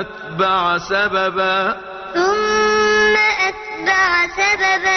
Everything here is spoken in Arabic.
أتبع سببا. ثم أتبع سببا.